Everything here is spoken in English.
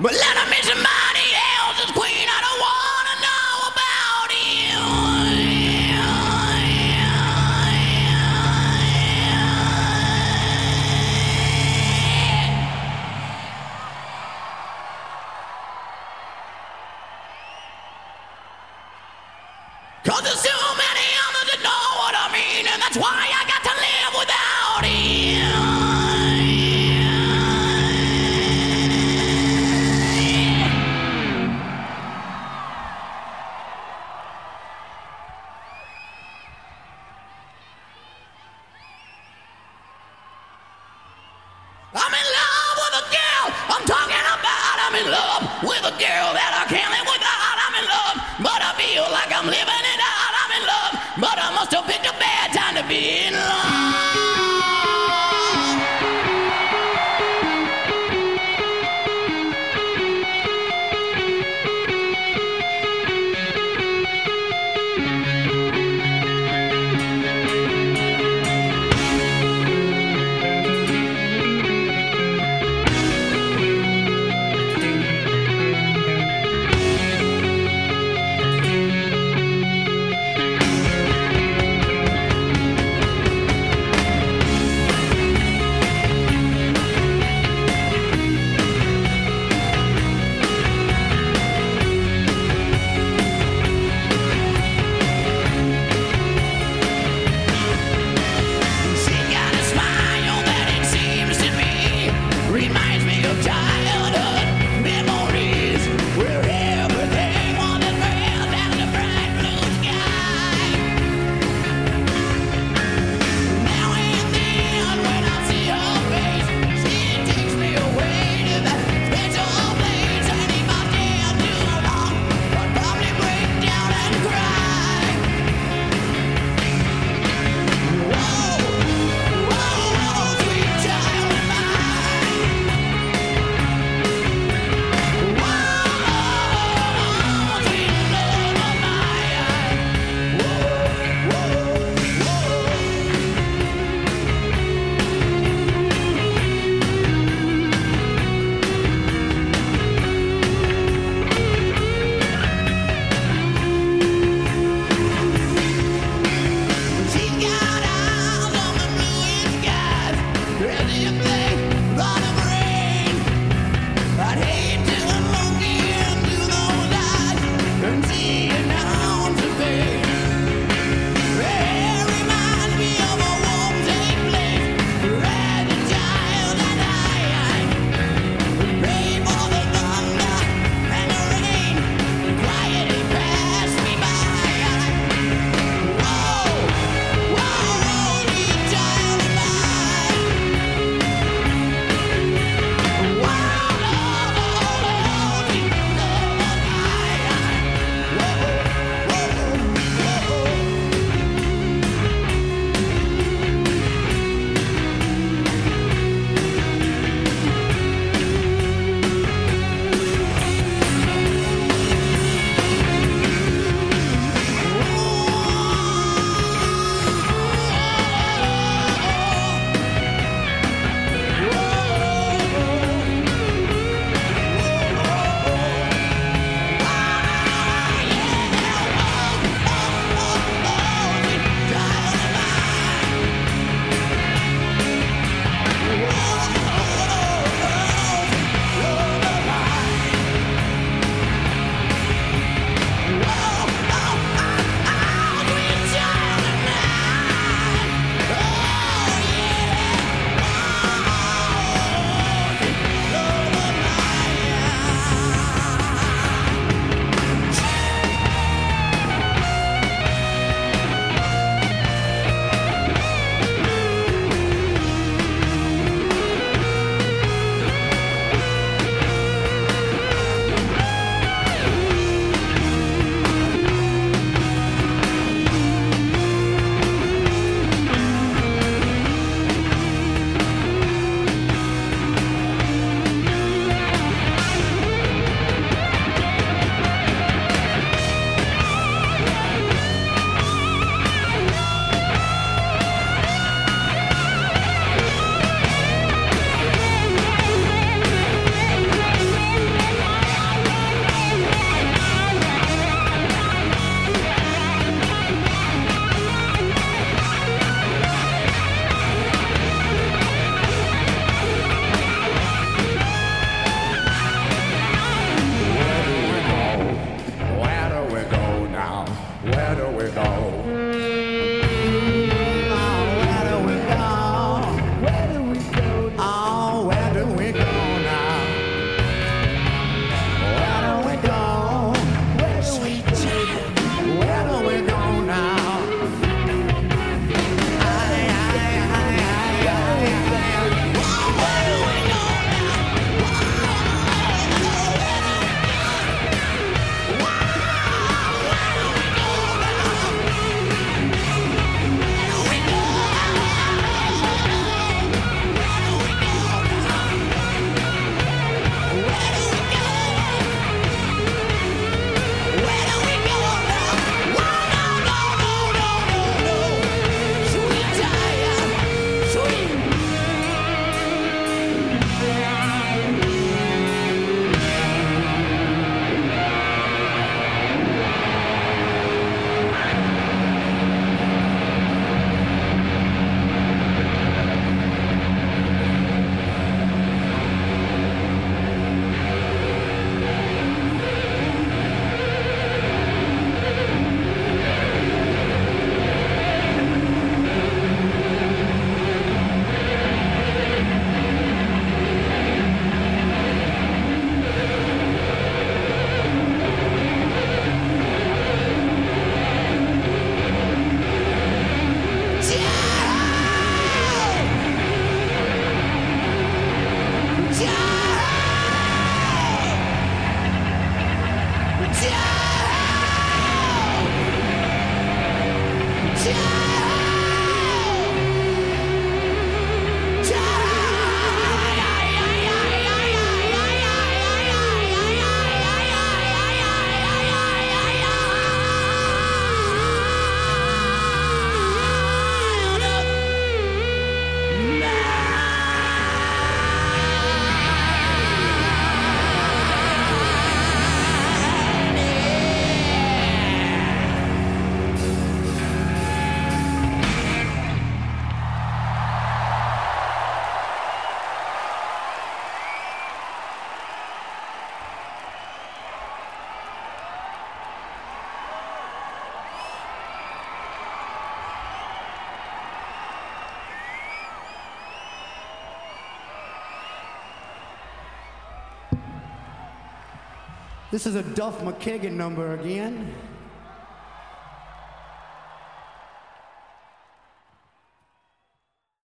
But let him in somebody else's queen. I don't wanna know about you. Cause there's too many others that know what I mean, and that's why I got. with a girl that This is a Duff McKagan number again.